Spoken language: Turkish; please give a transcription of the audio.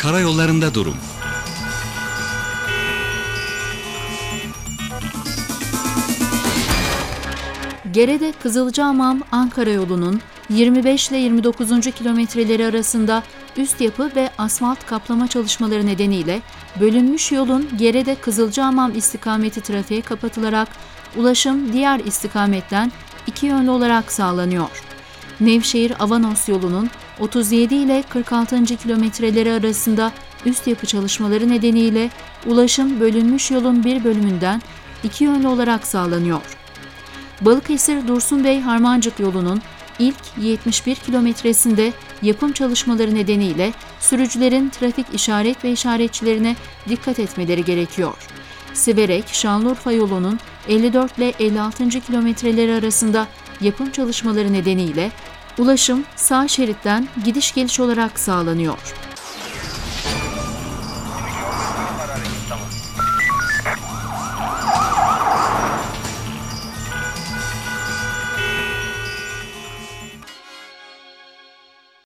Karayollarında durum. Gerede Kızılcahamam Ankara yolunun 25 ile 29. kilometreleri arasında üst yapı ve asfalt kaplama çalışmaları nedeniyle bölünmüş yolun Gerede Kızılcahamam istikameti trafiğe kapatılarak ulaşım diğer istikametten iki yönlü olarak sağlanıyor. Nevşehir Avanos yolunun 37 ile 46. kilometreleri arasında üst yapı çalışmaları nedeniyle ulaşım bölünmüş yolun bir bölümünden iki yönlü olarak sağlanıyor. Balıkesir Dursun Bey Harmancık yolunun ilk 71 kilometresinde yapım çalışmaları nedeniyle sürücülerin trafik işaret ve işaretçilerine dikkat etmeleri gerekiyor. Siverek Şanlıurfa yolunun 54 ile 56. kilometreleri arasında yapım çalışmaları nedeniyle ulaşım sağ şeritten gidiş geliş olarak sağlanıyor.